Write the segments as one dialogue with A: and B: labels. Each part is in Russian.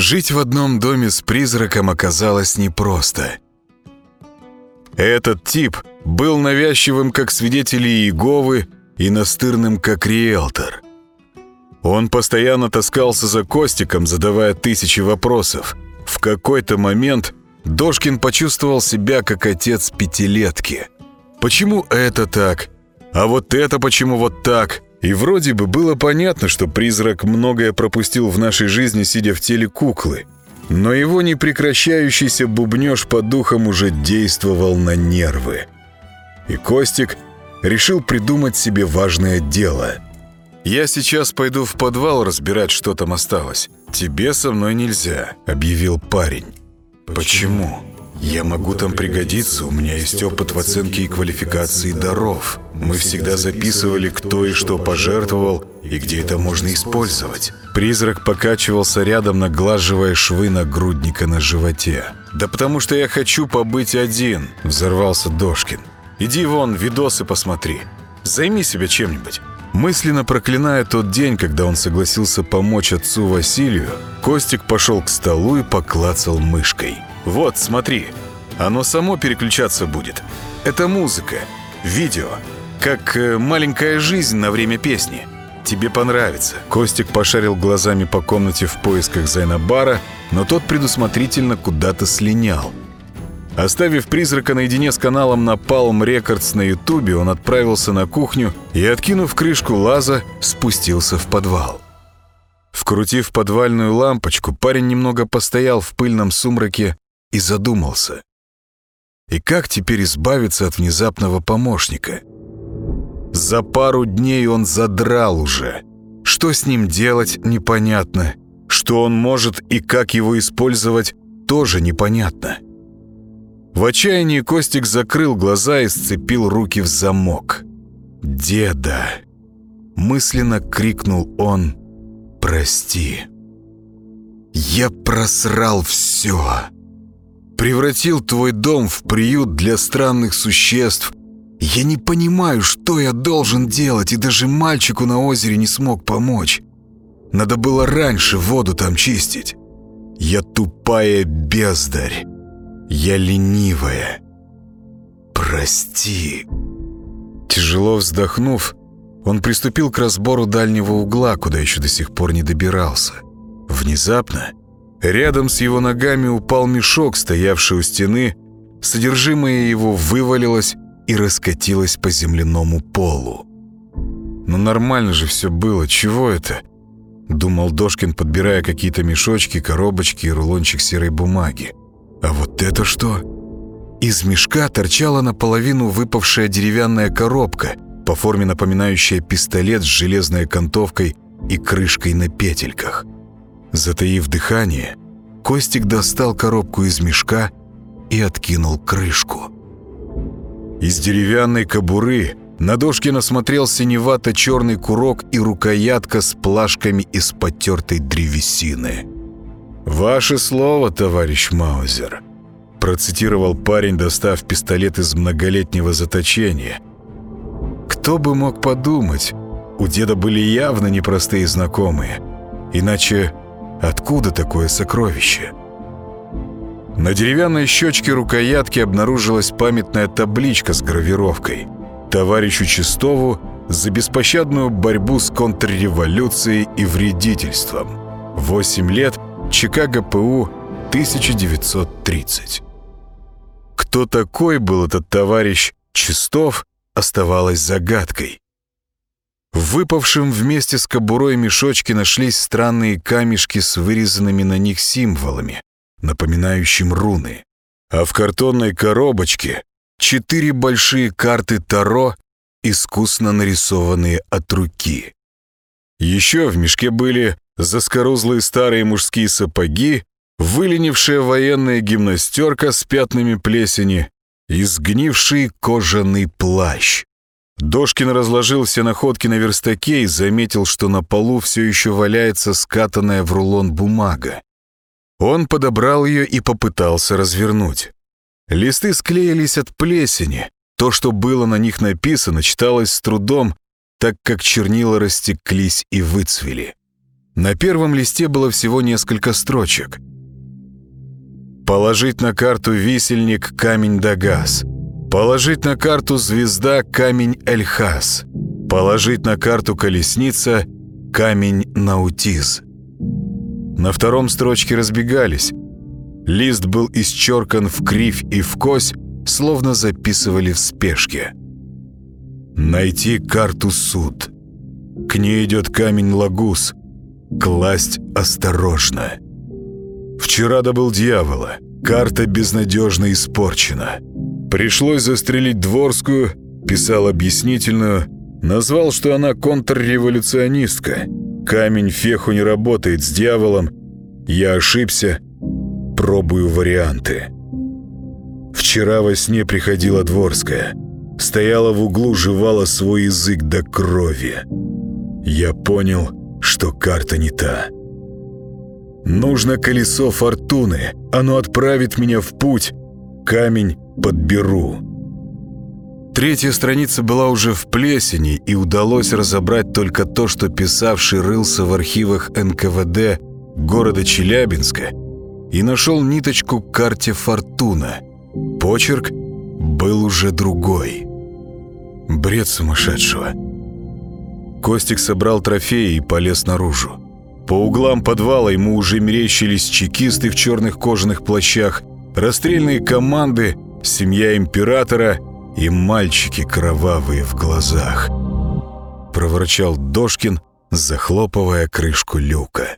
A: Жить в одном доме с призраком оказалось непросто. Этот тип был навязчивым, как свидетели Иеговы, и настырным, как риэлтор. Он постоянно таскался за Костиком, задавая тысячи вопросов. В какой-то момент Дошкин почувствовал себя как отец пятилетки. Почему это так? А вот это почему вот так? И вроде бы было понятно, что призрак многое пропустил в нашей жизни, сидя в теле куклы. Но его непрекращающийся бубнёж по духам уже действовал на нервы. И Костик решил придумать себе важное дело. «Я сейчас пойду в подвал разбирать, что там осталось. Тебе со мной нельзя», — объявил парень. «Почему?» Я могу там пригодиться, у меня есть опыт в оценке и квалификации даров. Мы всегда записывали, кто и что пожертвовал, и где это можно использовать. Призрак покачивался рядом, наглаживая швы нагрудника на животе. «Да потому что я хочу побыть один», — взорвался Дошкин. «Иди вон, видосы посмотри. Займи себя чем-нибудь». Мысленно проклиная тот день, когда он согласился помочь отцу Василию, Костик пошел к столу и поклацал мышкой. Вот, смотри, оно само переключаться будет. Это музыка, видео, как э, маленькая жизнь на время песни. Тебе понравится. Костик пошарил глазами по комнате в поисках Зайнабара, но тот предусмотрительно куда-то слинял. Оставив призрака наедине с каналом на Palm Records на ютубе, он отправился на кухню и, откинув крышку лаза, спустился в подвал. Вкрутив подвальную лампочку, парень немного постоял в пыльном сумраке и задумался. И как теперь избавиться от внезапного помощника? За пару дней он задрал уже. Что с ним делать, непонятно. Что он может и как его использовать, тоже непонятно. В отчаянии Костик закрыл глаза и сцепил руки в замок. «Деда!» Мысленно крикнул он «Прости!» «Я просрал все!» Превратил твой дом в приют для странных существ. Я не понимаю, что я должен делать, и даже мальчику на озере не смог помочь. Надо было раньше воду там чистить. Я тупая бездарь. Я ленивая. Прости. Тяжело вздохнув, он приступил к разбору дальнего угла, куда еще до сих пор не добирался. Внезапно Рядом с его ногами упал мешок, стоявший у стены. Содержимое его вывалилось и раскатилось по земляному полу. «Ну нормально же все было, чего это?» Думал Дошкин, подбирая какие-то мешочки, коробочки и рулончик серой бумаги. «А вот это что?» Из мешка торчала наполовину выпавшая деревянная коробка, по форме напоминающая пистолет с железной окантовкой и крышкой на петельках – Затаив дыхание, Костик достал коробку из мешка и откинул крышку. Из деревянной кобуры на Дошкина смотрел синевато-черный курок и рукоятка с плашками из потертой древесины. «Ваше слово, товарищ Маузер», – процитировал парень, достав пистолет из многолетнего заточения. «Кто бы мог подумать, у деда были явно непростые знакомые, иначе Откуда такое сокровище? На деревянной щечке рукоятки обнаружилась памятная табличка с гравировкой «Товарищу Чистову за беспощадную борьбу с контрреволюцией и вредительством. 8 лет, Чикаго ПУ, 1930». Кто такой был этот товарищ Чистов, оставалось загадкой. В выпавшем вместе с кобурой мешочке нашлись странные камешки с вырезанными на них символами, напоминающим руны. А в картонной коробочке четыре большие карты Таро, искусно нарисованные от руки. Еще в мешке были заскорузлые старые мужские сапоги, выленившая военная гимнастерка с пятнами плесени и сгнивший кожаный плащ. Дошкин разложил все находки на верстаке и заметил, что на полу все еще валяется скатанная в рулон бумага. Он подобрал ее и попытался развернуть. Листы склеились от плесени. То, что было на них написано, читалось с трудом, так как чернила растеклись и выцвели. На первом листе было всего несколько строчек. Положить на карту висельник камень Дагаз. Положить на карту звезда камень Эльхас. Положить на карту колесница камень Наутиз. На втором строчке разбегались. Лист был исчеркан в кривь и в кось, словно записывали в спешке. Найти карту суд. К ней идет камень Лагус. Класть осторожно. Вчера добыл дьявола. Карта безнадежно испорчена. Пришлось застрелить Дворскую, писал объяснительную, назвал, что она контрреволюционистка. Камень феху не работает с дьяволом. Я ошибся, пробую варианты. Вчера во сне приходила Дворская. Стояла в углу, жевала свой язык до крови. Я понял, что карта не та. Нужно колесо фортуны. Оно отправит меня в путь. Камень подберу. Третья страница была уже в плесени, и удалось разобрать только то, что писавший рылся в архивах НКВД города Челябинска и нашел ниточку к карте «Фортуна». Почерк был уже другой. Бред сумасшедшего. Костик собрал трофеи и полез наружу. По углам подвала ему уже мерещились чекисты в черных кожаных плащах, расстрельные команды, семья императора и мальчики кровавые в глазах. Проворчал Дошкин, захлопывая крышку люка.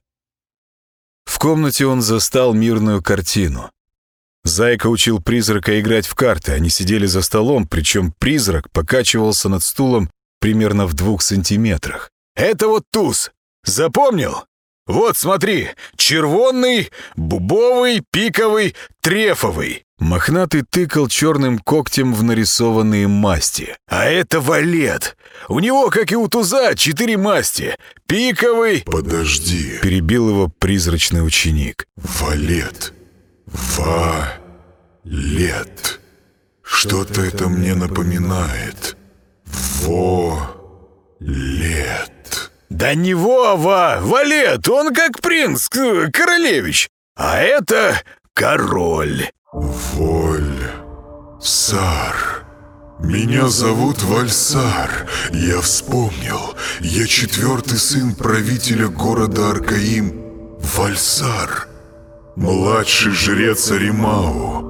A: В комнате он застал мирную картину. Зайка учил призрака играть в карты. Они сидели за столом, причем призрак покачивался над стулом примерно в двух сантиметрах. «Это вот туз! Запомнил? Вот смотри, червонный, бубовый, пиковый, трефовый». Мохнатый тыкал черным когтем в нарисованные масти. «А это валет! У него, как и у туза, четыре масти. Пиковый...»
B: «Подожди», —
A: перебил его призрачный ученик.
B: «Валет. Ва-лет. Что-то это мне напоминает. Во-лет».
A: «Да не Вова! Валет! Он как принц, королевич! А это король!»
B: «Воль... Сар. Меня зовут Вальсар. Я вспомнил. Я четвертый сын правителя города Аркаим. Вальсар. Младший жрец Аримау.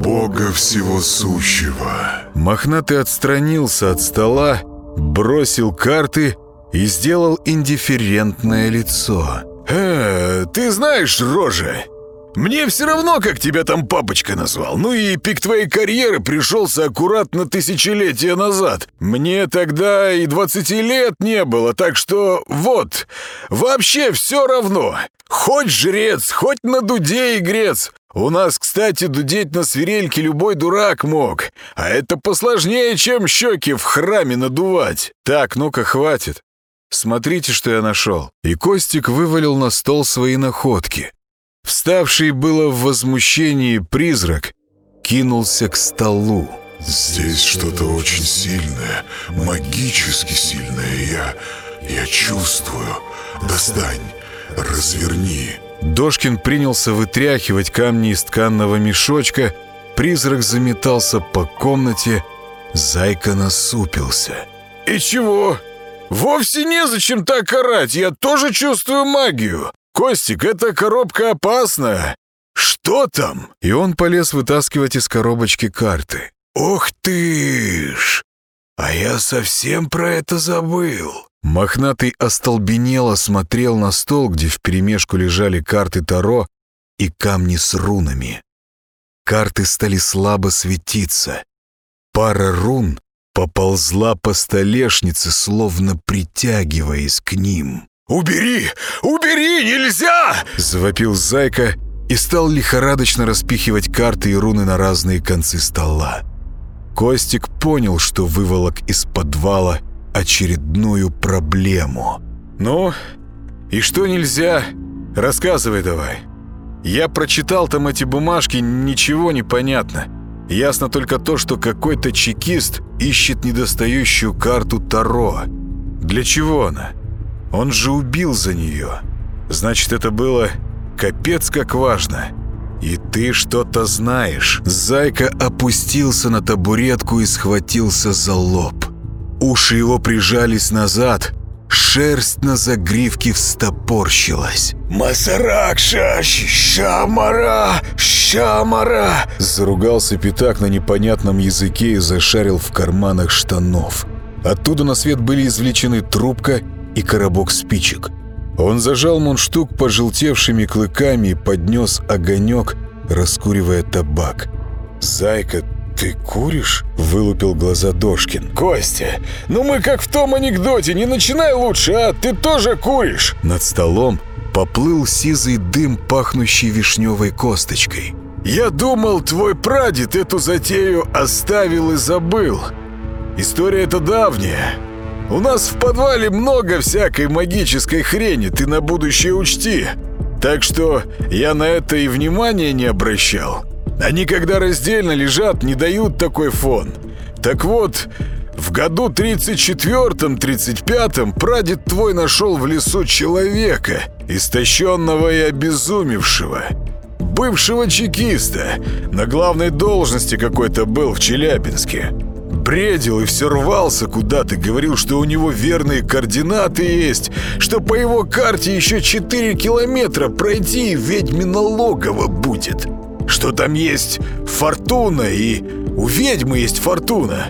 B: Бога всего сущего».
A: Мохнатый отстранился от стола, бросил карты и сделал индифферентное лицо. «Э, ты знаешь, Рожа, мне все равно, как тебя там папочка назвал. Ну и пик твоей карьеры пришелся аккуратно тысячелетия назад. Мне тогда и 20 лет не было, так что вот, вообще все равно. Хоть жрец, хоть на дуде игрец. У нас, кстати, дудеть на свирельке любой дурак мог. А это посложнее, чем щеки в храме надувать. Так, ну-ка, хватит. Смотрите, что я нашел. И Костик вывалил на стол свои находки. Вставший было в возмущении призрак кинулся к столу.
B: «Здесь что-то очень сильное, магически сильное. Я... я чувствую. Достань, разверни».
A: Дошкин принялся вытряхивать камни из тканного мешочка. Призрак заметался по комнате. Зайка насупился. «И чего? Вовсе незачем так орать. Я тоже чувствую магию. Костик, эта коробка опасная. Что там?» И он полез вытаскивать из коробочки карты. «Ох ты ж! А я совсем про это забыл!» Мохнатый остолбенело смотрел на стол, где вперемешку лежали карты Таро и камни с рунами. Карты стали слабо светиться. Пара рун поползла по столешнице, словно притягиваясь к ним. «Убери! Убери! Нельзя!» — завопил Зайка и стал лихорадочно распихивать карты и руны на разные концы стола. Костик понял, что выволок из подвала очередную проблему. «Ну, и что нельзя? Рассказывай давай. Я прочитал там эти бумажки, ничего не понятно. Ясно только то, что какой-то чекист ищет недостающую карту Таро. Для чего она? Он же убил за нее. Значит, это было капец как важно. И ты что-то знаешь. Зайка опустился на табуретку и схватился за лоб. Уши его прижались назад, шерсть на загривке встопорщилась.
B: «Масаракша! Шамара! Шамара!»
A: Заругался Пятак на непонятном языке и зашарил в карманах штанов. Оттуда на свет были извлечены трубка и коробок спичек. Он зажал мундштук пожелтевшими клыками и поднес огонек, раскуривая табак. «Зайка, ты куришь?» — вылупил глаза Дошкин.
C: «Костя, ну мы как в том анекдоте, не начинай лучше, а? Ты тоже куришь!»
A: Над столом поплыл сизый дым, пахнущий вишневой косточкой.
C: «Я думал, твой прадед эту затею оставил и забыл. История эта давняя. У нас в подвале много всякой магической хрени, ты на будущее учти. Так что я на это и внимания не обращал. Они, когда раздельно лежат, не дают такой фон. Так вот, в году 34-35 прадед твой нашел в лесу человека, истощенного и обезумевшего. Бывшего чекиста, на главной должности какой-то был в Челябинске. Бредил и все рвался куда-то, говорил, что у него верные координаты есть, что по его карте еще 4 километра пройти и ведьмино логово будет. Что там есть фортуна и у ведьмы есть фортуна.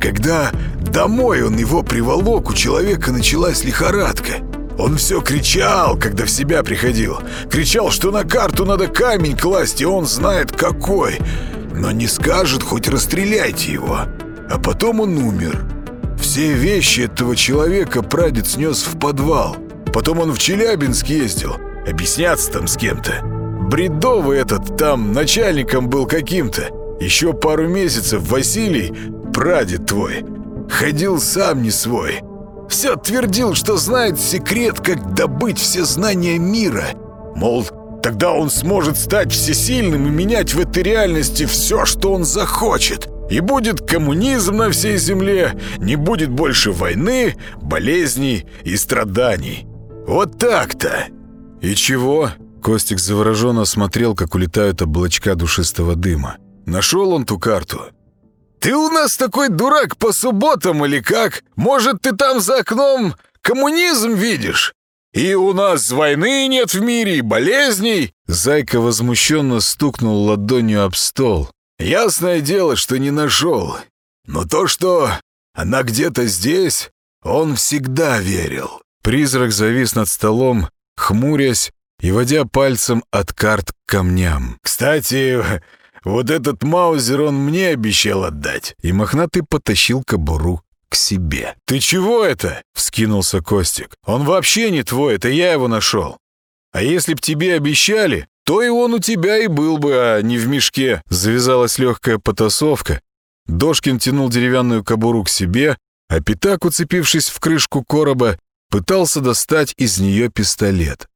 C: Когда домой он его приволок, у человека началась лихорадка. Он все кричал, когда в себя приходил. Кричал, что на карту надо камень класть, и он знает какой. Но не скажет, хоть расстреляйте его. А потом он умер. Все вещи этого человека прадед снес в подвал. Потом он в Челябинск ездил. Объясняться там с кем-то. Бредовый этот там начальником был каким-то. Еще пару месяцев Василий, прадед твой, ходил сам не свой. Все твердил, что знает секрет, как добыть все знания мира. Мол, тогда он сможет стать всесильным и менять в этой реальности все, что он захочет. И будет коммунизм на всей земле, не будет больше войны, болезней и страданий. Вот так-то.
A: И чего? Костик завороженно смотрел, как улетают облачка душистого дыма. Нашел он ту карту.
C: «Ты у нас такой дурак по субботам или как? Может, ты там за окном коммунизм видишь? И у нас войны нет в мире, и болезней!»
A: Зайка возмущенно стукнул ладонью об стол.
C: «Ясное дело, что не нашел. Но то, что она где-то здесь, он всегда верил».
A: Призрак завис над столом, хмурясь и водя пальцем от карт к камням.
C: «Кстати, вот этот маузер он мне обещал отдать».
A: И мохнатый потащил кобуру к себе.
C: «Ты чего это?» — вскинулся Костик. «Он вообще не твой, это я его нашел. А если б тебе обещали, то и он у тебя и был бы, а не в мешке».
A: Завязалась легкая потасовка. Дошкин тянул деревянную кобуру к себе, а Пятак, уцепившись в крышку короба, пытался достать из нее пистолет.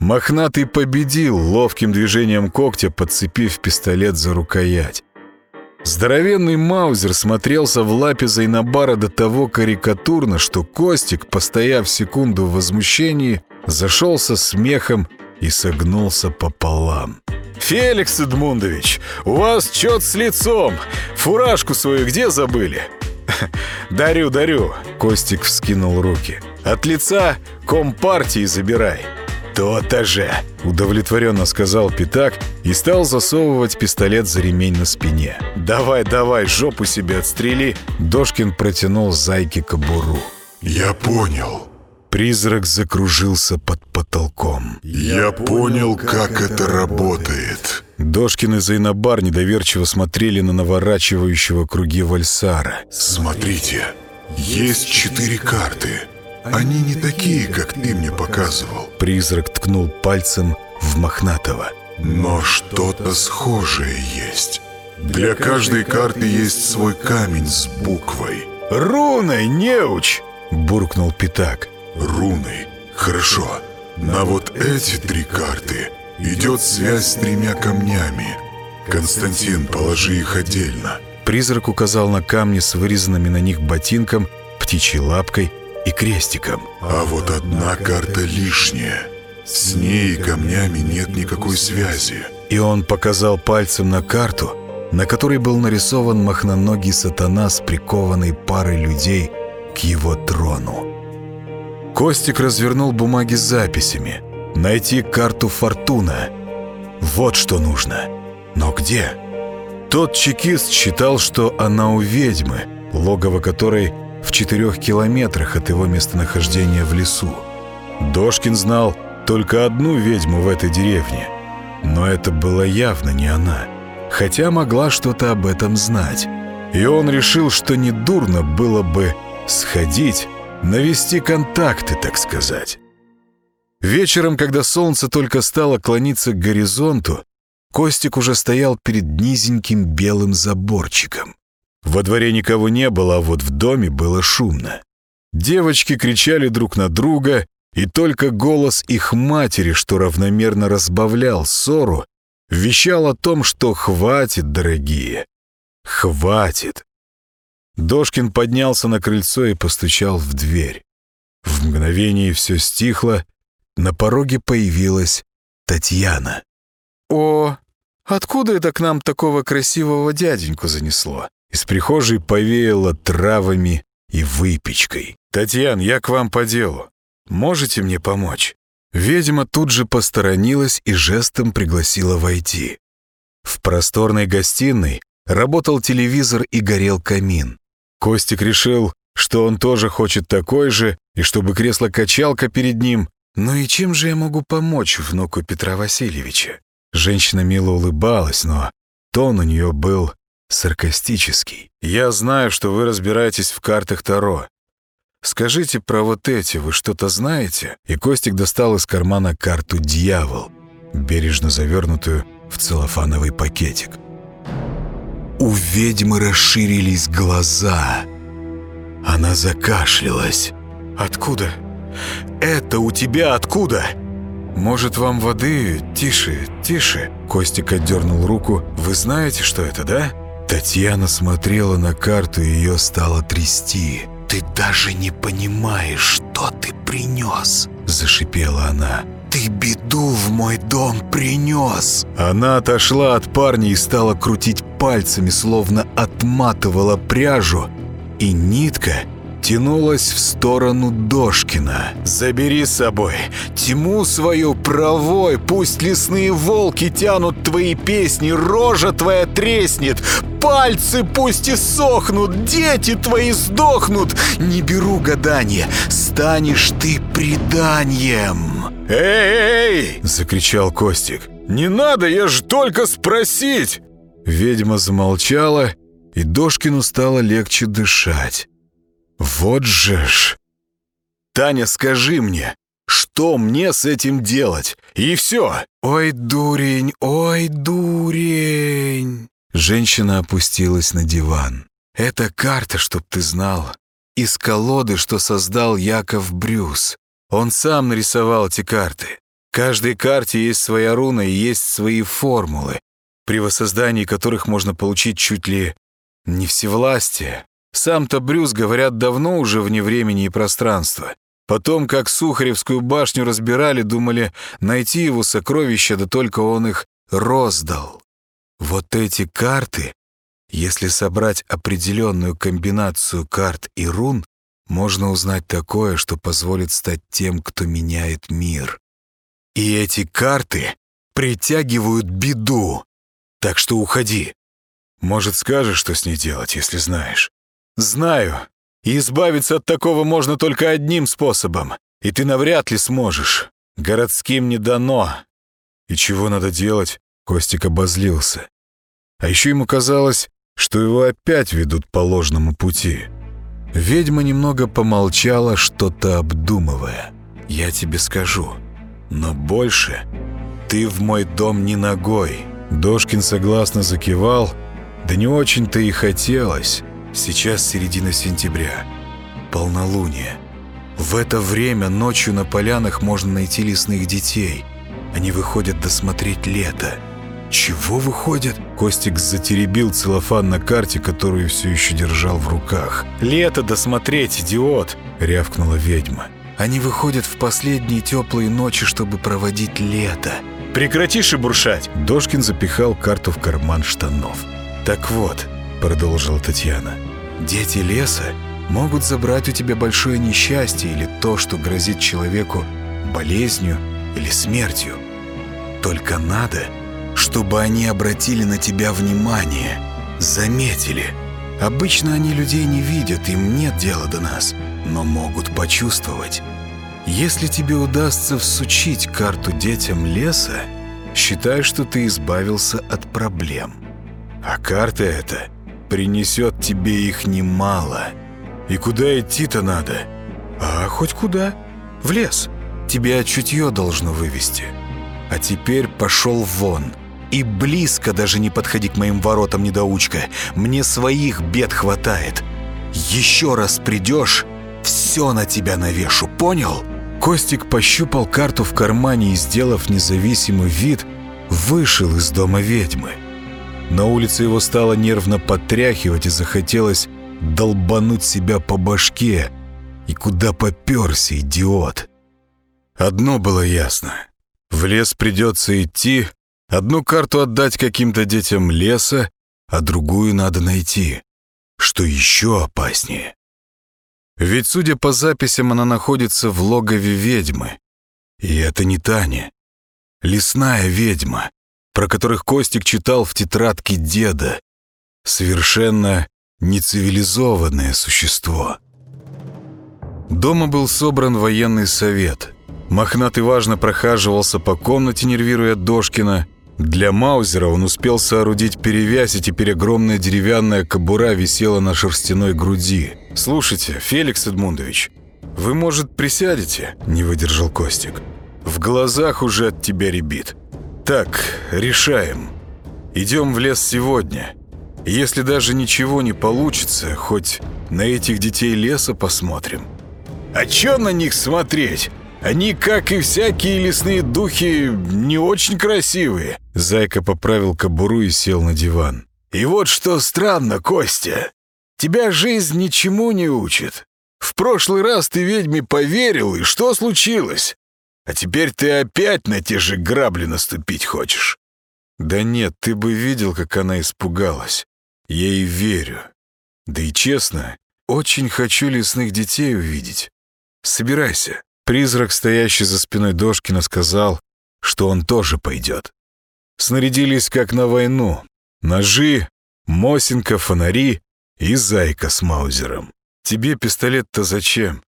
A: Мохнатый победил, ловким движением когтя подцепив пистолет за рукоять. Здоровенный Маузер смотрелся в лапе Зайнабара до того карикатурно, что Костик, постояв секунду в возмущении, зашелся смехом и согнулся пополам.
C: «Феликс Эдмундович, у вас чет с лицом! Фуражку свою где забыли?» «Дарю, дарю!» — Костик вскинул руки. «От лица компартии забирай!» «То-то же!» — удовлетворенно сказал Пятак и стал засовывать пистолет за ремень на спине. «Давай, давай, жопу себе отстрели!» Дошкин протянул зайке кобуру.
B: «Я понял».
A: Призрак закружился под потолком.
B: «Я понял, как это работает».
A: Дошкин и Зайнабар недоверчиво смотрели на наворачивающего круги Вальсара.
B: «Смотрите, есть четыре карты. Они не такие, как ты мне показывал.
A: Призрак ткнул пальцем в Мохнатого.
B: Но что-то схожее есть. Для каждой карты есть свой камень с буквой.
C: «Руной, неуч!»
A: — буркнул Пятак.
B: «Руной. Хорошо. На вот эти три карты идет связь с тремя камнями. Константин, положи их отдельно».
A: Призрак указал на камни с вырезанными на них ботинком, птичьей лапкой и крестиком.
B: А вот одна карта лишняя. С ней и камнями нет никакой связи.
A: И он показал пальцем на карту, на которой был нарисован махноногий сатана с прикованной парой людей к его трону. Костик развернул бумаги с записями. Найти карту Фортуна. Вот что нужно. Но где? Тот чекист считал, что она у ведьмы, логово которой в четырех километрах от его местонахождения в лесу. Дошкин знал только одну ведьму в этой деревне, но это была явно не она, хотя могла что-то об этом знать. И он решил, что недурно было бы сходить, навести контакты, так сказать. Вечером, когда солнце только стало клониться к горизонту, Костик уже стоял перед низеньким белым заборчиком. Во дворе никого не было, а вот в доме было шумно. Девочки кричали друг на друга, и только голос их матери, что равномерно разбавлял ссору, вещал о том, что хватит, дорогие, хватит. Дошкин поднялся на крыльцо и постучал в дверь. В мгновение все стихло, на пороге появилась Татьяна. «О, откуда это к нам такого красивого дяденьку занесло?» Из прихожей повеяло травами и выпечкой. «Татьян, я к вам по делу. Можете мне помочь?» Ведьма тут же посторонилась и жестом пригласила войти. В просторной гостиной работал телевизор и горел камин. Костик решил, что он тоже хочет такой же, и чтобы кресло-качалка перед ним. «Ну и чем же я могу помочь внуку Петра Васильевича?» Женщина мило улыбалась, но тон у нее был саркастический. «Я знаю, что вы разбираетесь в картах Таро. Скажите про вот эти, вы что-то знаете?» И Костик достал из кармана карту «Дьявол», бережно завернутую в целлофановый пакетик. У ведьмы расширились глаза. Она закашлялась. «Откуда? Это у тебя откуда?» «Может, вам воды? Тише, тише!» Костик отдернул руку. «Вы знаете, что это, да?» Татьяна смотрела на карту, и ее стало трясти. «Ты даже не понимаешь, что ты принес!» Зашипела она. «Ты беду в мой дом принес!» Она отошла от парня и стала крутить пальцами, словно отматывала пряжу, и нитка тянулась в сторону Дошкина. «Забери с собой тьму свою провой, пусть лесные волки тянут твои песни, рожа твоя треснет, пальцы пусть и сохнут, дети твои сдохнут. Не беру гадания, станешь ты преданием». «Эй!» — закричал Костик. «Не надо, я ж только спросить!» Ведьма замолчала, и Дошкину стало легче дышать. «Вот же ж!» «Таня, скажи мне, что мне с этим делать? И все!» «Ой, дурень, ой, дурень!» Женщина опустилась на диван. «Это карта, чтоб ты знал. Из колоды, что создал Яков Брюс. Он сам нарисовал эти карты. Каждой карте есть своя руна и есть свои формулы, при воссоздании которых можно получить чуть ли не всевластие. Сам-то Брюс, говорят, давно уже вне времени и пространства. Потом, как Сухаревскую башню разбирали, думали найти его сокровища, да только он их роздал. Вот эти карты, если собрать определенную комбинацию карт и рун, можно узнать такое, что позволит стать тем, кто меняет мир. И эти карты притягивают беду. Так что уходи. Может, скажешь, что с ней делать, если знаешь? Знаю. И избавиться от такого можно только одним способом. И ты навряд ли сможешь. Городским не дано. И чего надо делать? Костик обозлился. А еще ему казалось, что его опять ведут по ложному пути. Ведьма немного помолчала, что-то обдумывая. «Я тебе скажу, но больше ты в мой дом не ногой». Дошкин согласно закивал, да не очень-то и хотелось. Сейчас середина сентября, полнолуние. В это время ночью на полянах можно найти лесных детей. Они выходят досмотреть лето.
C: Чего выходит? Костик затеребил целлофан на карте, которую все еще держал в руках. «Лето досмотреть, идиот!» — рявкнула ведьма. «Они выходят в последние теплые ночи, чтобы проводить лето». «Прекрати шебуршать!» Дошкин запихал карту в карман штанов. «Так вот», — продолжила Татьяна, — «дети леса могут забрать у тебя большое несчастье или то, что грозит человеку болезнью или смертью. Только надо, чтобы они обратили на тебя внимание, заметили. Обычно они людей не видят, им нет дела до нас, но могут почувствовать. Если тебе удастся всучить карту детям леса, считай, что ты избавился от проблем. А карта эта принесет тебе их немало. И куда идти-то надо? А хоть куда? В лес. Тебя чутье должно вывести. А теперь пошел вон. И близко даже не подходи к моим воротам, недоучка. Мне своих бед хватает. Еще раз придешь, все на тебя навешу, понял?» Костик пощупал карту в кармане и, сделав независимый вид, вышел из дома ведьмы. На улице его стало нервно потряхивать и захотелось долбануть себя по башке. И куда попёрся, идиот? Одно было ясно. В лес придется идти, одну карту отдать каким-то детям леса, а другую надо найти. Что еще опаснее. Ведь, судя по записям, она находится в логове ведьмы. И это не Таня. Лесная ведьма, про которых Костик читал в тетрадке деда. Совершенно нецивилизованное существо. Дома был собран военный совет. Мохнатый важно прохаживался по комнате, нервируя Дошкина. Для Маузера он успел соорудить перевязь, и теперь огромная деревянная кобура висела на шерстяной груди. «Слушайте, Феликс Эдмундович, вы, может, присядете?» – не выдержал Костик. «В глазах уже от тебя ребит. Так, решаем. Идем в лес сегодня. Если даже ничего не получится, хоть на этих детей леса посмотрим». «А чё на них смотреть?» Они, как и всякие лесные духи, не очень красивые. Зайка поправил кобуру и сел на диван. И вот что странно, Костя. Тебя жизнь ничему не учит. В прошлый раз ты ведьме поверил, и что случилось? А теперь ты опять на те же грабли наступить хочешь. Да нет, ты бы видел, как она испугалась. Я ей верю. Да и честно, очень хочу лесных детей увидеть. Собирайся. Призрак, стоящий за спиной Дошкина, сказал, что он тоже пойдет. Снарядились как на войну. Ножи, Мосинка, фонари и зайка с маузером. Тебе пистолет-то зачем?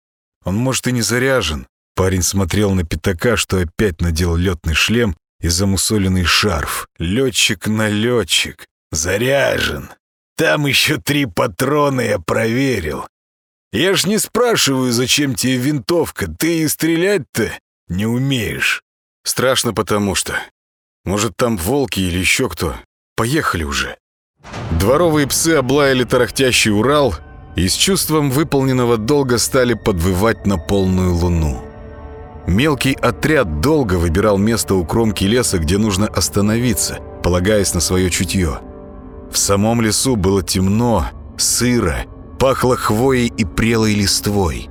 C: Он, может, и не заряжен. Парень смотрел на пятака, что опять надел летный шлем и замусоленный шарф. Летчик на летчик. Заряжен. Там еще три патрона я проверил. Я ж не спрашиваю, зачем тебе винтовка, ты и стрелять-то не умеешь. Страшно потому что. Может, там волки или еще кто. Поехали уже. Дворовые псы облаяли тарахтящий Урал и с чувством выполненного долга стали подвывать на полную луну. Мелкий отряд долго выбирал место у кромки леса, где нужно остановиться, полагаясь на свое чутье. В самом лесу было темно, сыро Пахло хвоей и прелой листвой.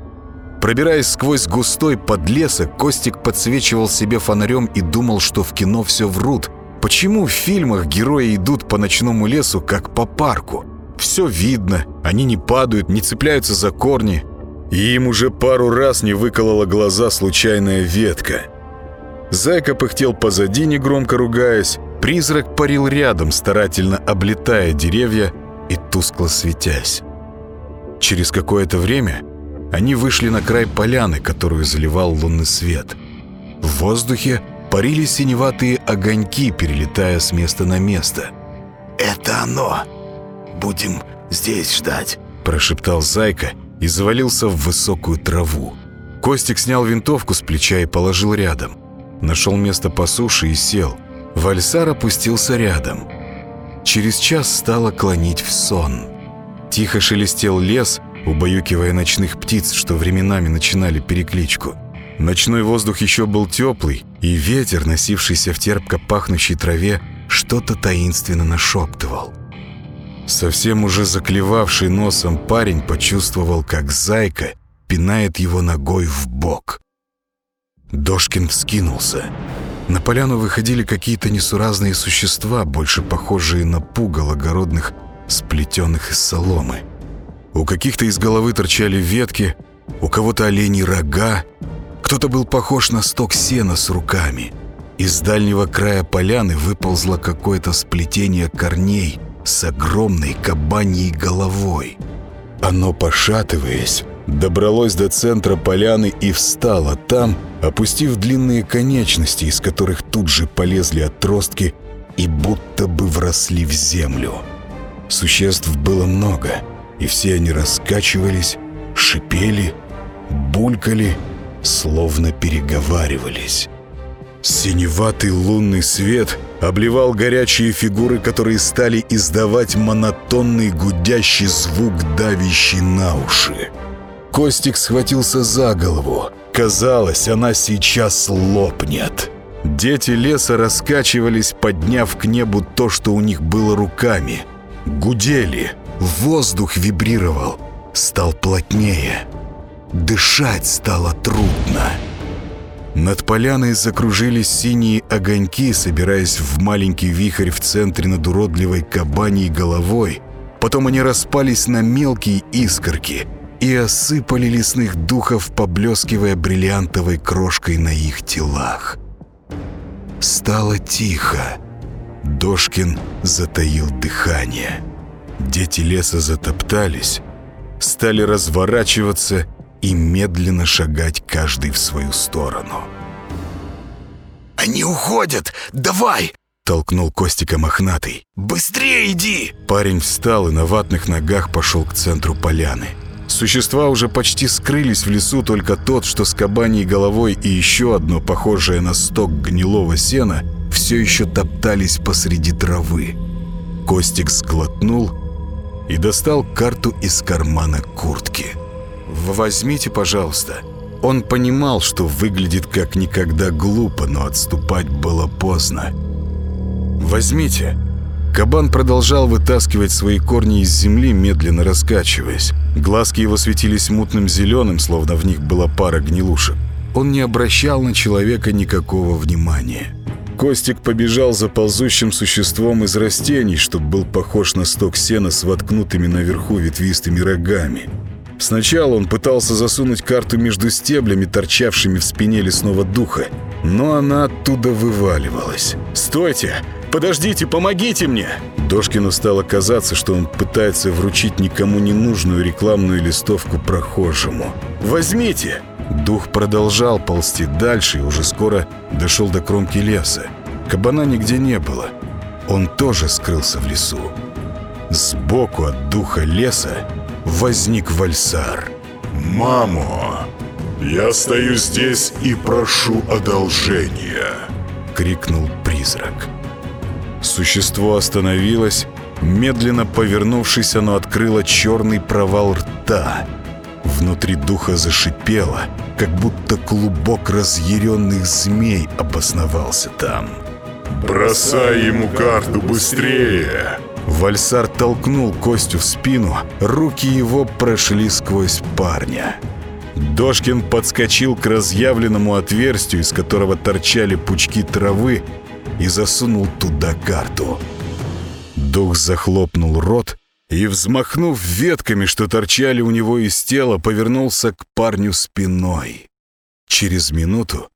C: Пробираясь сквозь густой подлесок, Костик подсвечивал себе фонарем и думал, что в кино все врут. Почему в фильмах герои идут по ночному лесу, как по парку? Все видно, они не падают, не цепляются за корни. И им уже пару раз не выколола глаза случайная ветка. Зайка пыхтел позади, негромко ругаясь. Призрак парил рядом, старательно облетая деревья и тускло светясь. Через какое-то время они вышли на край поляны, которую заливал лунный свет. В воздухе парили синеватые огоньки, перелетая с места на место. «Это оно! Будем здесь ждать!» – прошептал Зайка и завалился в высокую траву. Костик снял винтовку с плеча и положил рядом. Нашел место по суше и сел. Вальсар опустился рядом. Через час стало клонить в сон – Тихо шелестел лес, убаюкивая ночных птиц, что временами начинали перекличку. Ночной воздух еще был теплый, и ветер, носившийся в терпко пахнущей траве,
A: что-то таинственно нашептывал. Совсем уже заклевавший носом парень почувствовал, как зайка пинает его ногой в бок. Дошкин вскинулся. На поляну выходили какие-то несуразные существа, больше похожие на пугало огородных, сплетенных из соломы. У каких-то из головы торчали ветки, у кого-то оленей рога, кто-то был похож на сток сена с руками. Из дальнего края поляны выползло какое-то сплетение корней с огромной кабаньей головой. Оно, пошатываясь, добралось до центра поляны и встало там, опустив длинные конечности, из которых тут же полезли отростки и будто бы вросли в землю. Существ было много, и все они раскачивались, шипели, булькали, словно переговаривались. Синеватый лунный свет обливал горячие фигуры, которые стали издавать монотонный гудящий звук, давящий на уши. Костик схватился за голову. Казалось, она сейчас лопнет. Дети леса раскачивались, подняв к небу то, что у них было руками. Гудели. Воздух вибрировал. Стал плотнее. Дышать стало трудно. Над поляной закружились синие огоньки, собираясь в маленький вихрь в центре над уродливой кабаней головой. Потом они распались на мелкие искорки и осыпали лесных духов, поблескивая бриллиантовой крошкой на их телах. Стало тихо. Дошкин затаил дыхание. Дети леса затоптались, стали разворачиваться и медленно шагать каждый в свою сторону. «Они уходят! Давай!» — толкнул Костика мохнатый. «Быстрее иди!» Парень встал и на ватных ногах пошел к центру поляны. Существа уже почти скрылись в лесу, только тот, что с кабаней головой и еще одно, похожее на сток гнилого сена, все еще топтались посреди травы. Костик сглотнул и достал карту из кармана куртки. «Возьмите, пожалуйста». Он понимал, что выглядит как никогда глупо, но отступать было поздно. «Возьмите». Кабан продолжал вытаскивать свои корни из земли, медленно раскачиваясь. Глазки его светились мутным зеленым, словно в них была пара гнилушек. Он не обращал на человека никакого внимания. Костик побежал за ползущим существом из растений, чтобы был похож на сток сена с воткнутыми наверху ветвистыми рогами. Сначала он пытался засунуть карту между стеблями, торчавшими в спине лесного духа, но она оттуда вываливалась. «Стойте! Подождите, помогите мне!» Дошкину стало казаться, что он пытается вручить никому не нужную рекламную листовку прохожему. «Возьмите!» Дух продолжал ползти дальше и уже скоро дошел до кромки леса. Кабана нигде не было. Он тоже скрылся в лесу. Сбоку от духа леса возник Вальсар.
B: «Мамо, я стою здесь и прошу одолжения!»
A: — крикнул призрак. Существо остановилось, медленно повернувшись, оно открыло черный провал рта. Внутри духа зашипело, как будто клубок разъяренных змей обосновался там.
B: «Бросай ему карту быстрее!»
A: Вальсар толкнул Костю в спину, руки его прошли сквозь парня. Дошкин подскочил к разъявленному отверстию, из которого торчали пучки травы, и засунул туда карту. Дух захлопнул рот и, взмахнув ветками, что торчали у него из тела, повернулся к парню спиной. Через минуту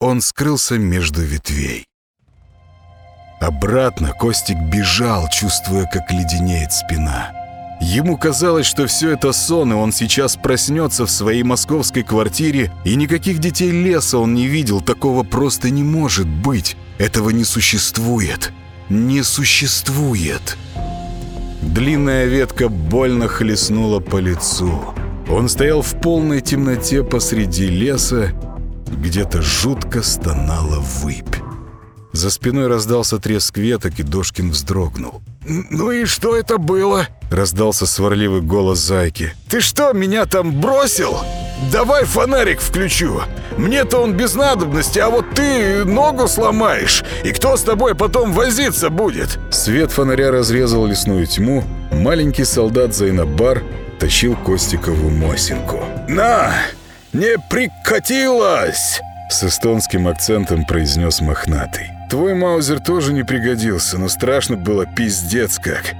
A: он скрылся между ветвей. Обратно Костик бежал, чувствуя, как леденеет спина. Ему казалось, что все это сон, и он сейчас проснется в своей московской квартире, и никаких детей леса он не видел, такого просто не может быть. Этого не существует. Не существует. Длинная ветка больно хлестнула по лицу. Он стоял в полной темноте посреди леса, где-то жутко стонала выпь. За спиной раздался треск веток, и Дошкин вздрогнул.
C: «Ну и что это было?»
A: Раздался сварливый голос зайки.
C: «Ты что, меня там бросил?» давай фонарик включу. Мне-то он без надобности, а вот ты ногу сломаешь. И кто с тобой потом возиться будет?»
A: Свет фонаря разрезал лесную тьму. Маленький солдат Зайнабар тащил Костикову Мосинку.
C: «На, не прикатилась!»
A: С эстонским акцентом произнес мохнатый. «Твой маузер тоже не пригодился, но страшно было пиздец как.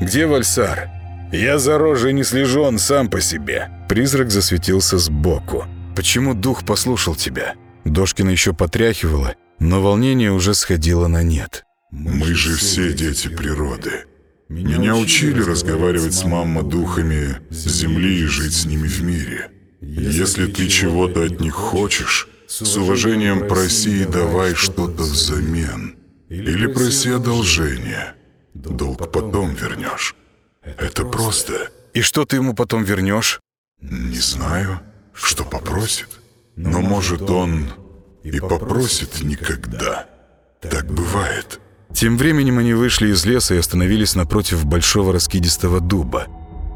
A: Где Вальсар?» «Я за рожей не слежу, сам по себе». Призрак засветился сбоку. «Почему дух послушал тебя?» Дошкина еще потряхивала, но волнение уже сходило на нет.
B: «Мы же все дети природы. Меня учили разговаривать с мамма-духами земли и жить с ними в мире. Если ты чего-то от них хочешь, с уважением проси и давай что-то взамен. Или проси одолжение. Долг потом вернешь. Это просто.
A: И что ты ему потом вернешь?
B: Не знаю, что попросит. Но может он и попросит никогда. Так бывает.
A: Тем временем они вышли из леса и остановились напротив большого раскидистого дуба.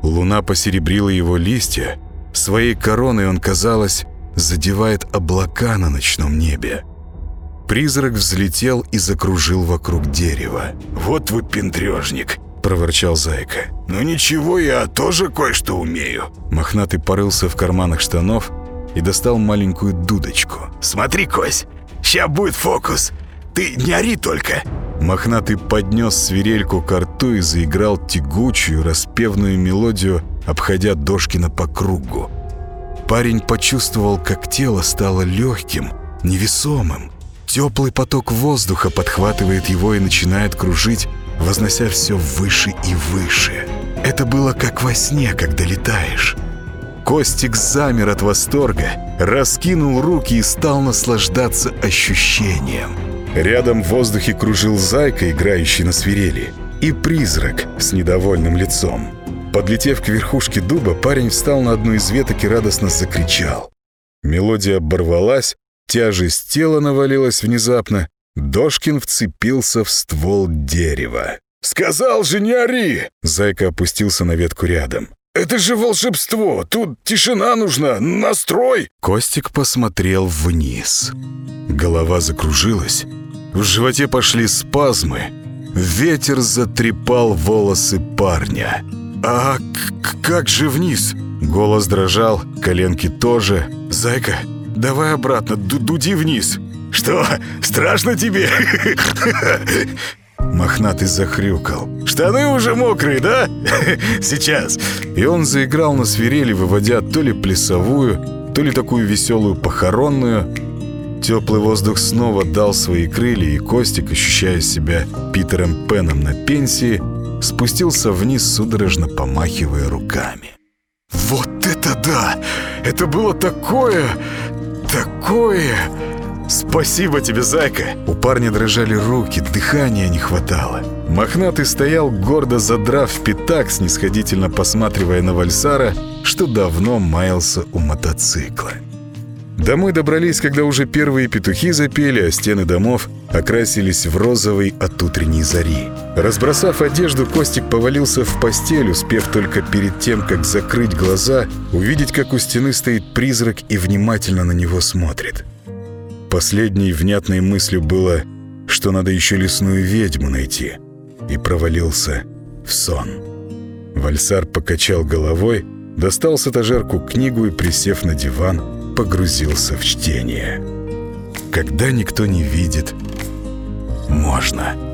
A: Луна посеребрила его листья. Своей короной он, казалось, задевает облака на ночном небе. Призрак взлетел и закружил вокруг дерева.
C: «Вот вы пентрежник!»
A: проворчал Зайка.
C: «Ну ничего, я тоже кое-что умею».
A: Мохнатый порылся в карманах штанов и достал маленькую дудочку.
C: «Смотри, Кось, ща будет фокус. Ты не ори только».
A: Мохнатый поднес свирельку к рту и заиграл тягучую, распевную мелодию, обходя Дошкина по кругу. Парень почувствовал, как тело стало легким, невесомым. Теплый поток воздуха подхватывает его и начинает кружить вознося все выше и выше. Это было как во сне, когда летаешь. Костик замер от восторга, раскинул руки и стал наслаждаться ощущением. Рядом в воздухе кружил зайка, играющий на свирели, и призрак с недовольным лицом. Подлетев к верхушке дуба, парень встал на одну из веток и радостно закричал. Мелодия оборвалась, тяжесть тела навалилась внезапно, Дошкин вцепился в ствол дерева.
C: «Сказал же, не ори!»
A: Зайка опустился на ветку рядом.
C: «Это же волшебство! Тут тишина нужна! Настрой!»
A: Костик посмотрел вниз. Голова закружилась. В животе пошли спазмы. Ветер затрепал волосы парня. «А как же вниз?» Голос дрожал, коленки тоже. «Зайка, давай обратно, дуди вниз!»
C: «Что, страшно тебе?»
A: Мохнатый захрюкал.
C: «Штаны уже мокрые, да? Сейчас!»
A: И он заиграл на свирели, выводя то ли плясовую, то ли такую веселую похоронную. Теплый воздух снова дал свои крылья, и Костик, ощущая себя Питером Пеном на пенсии, спустился вниз, судорожно помахивая руками.
C: «Вот это да! Это было такое... такое...» «Спасибо тебе, зайка!»
A: У парня дрожали руки, дыхания не хватало. Мохнатый стоял, гордо задрав пятак, снисходительно посматривая на Вальсара, что давно маялся у мотоцикла. Домой добрались, когда уже первые петухи запели, а стены домов окрасились в розовый от утренней зари. Разбросав одежду, Костик повалился в постель, успев только перед тем, как закрыть глаза, увидеть, как у стены стоит призрак и внимательно на него смотрит. Последней внятной мыслью было, что надо еще лесную ведьму найти, и провалился в сон. Вальсар покачал головой, достал с этажерку книгу и, присев на диван, погрузился в чтение. Когда никто не видит, можно.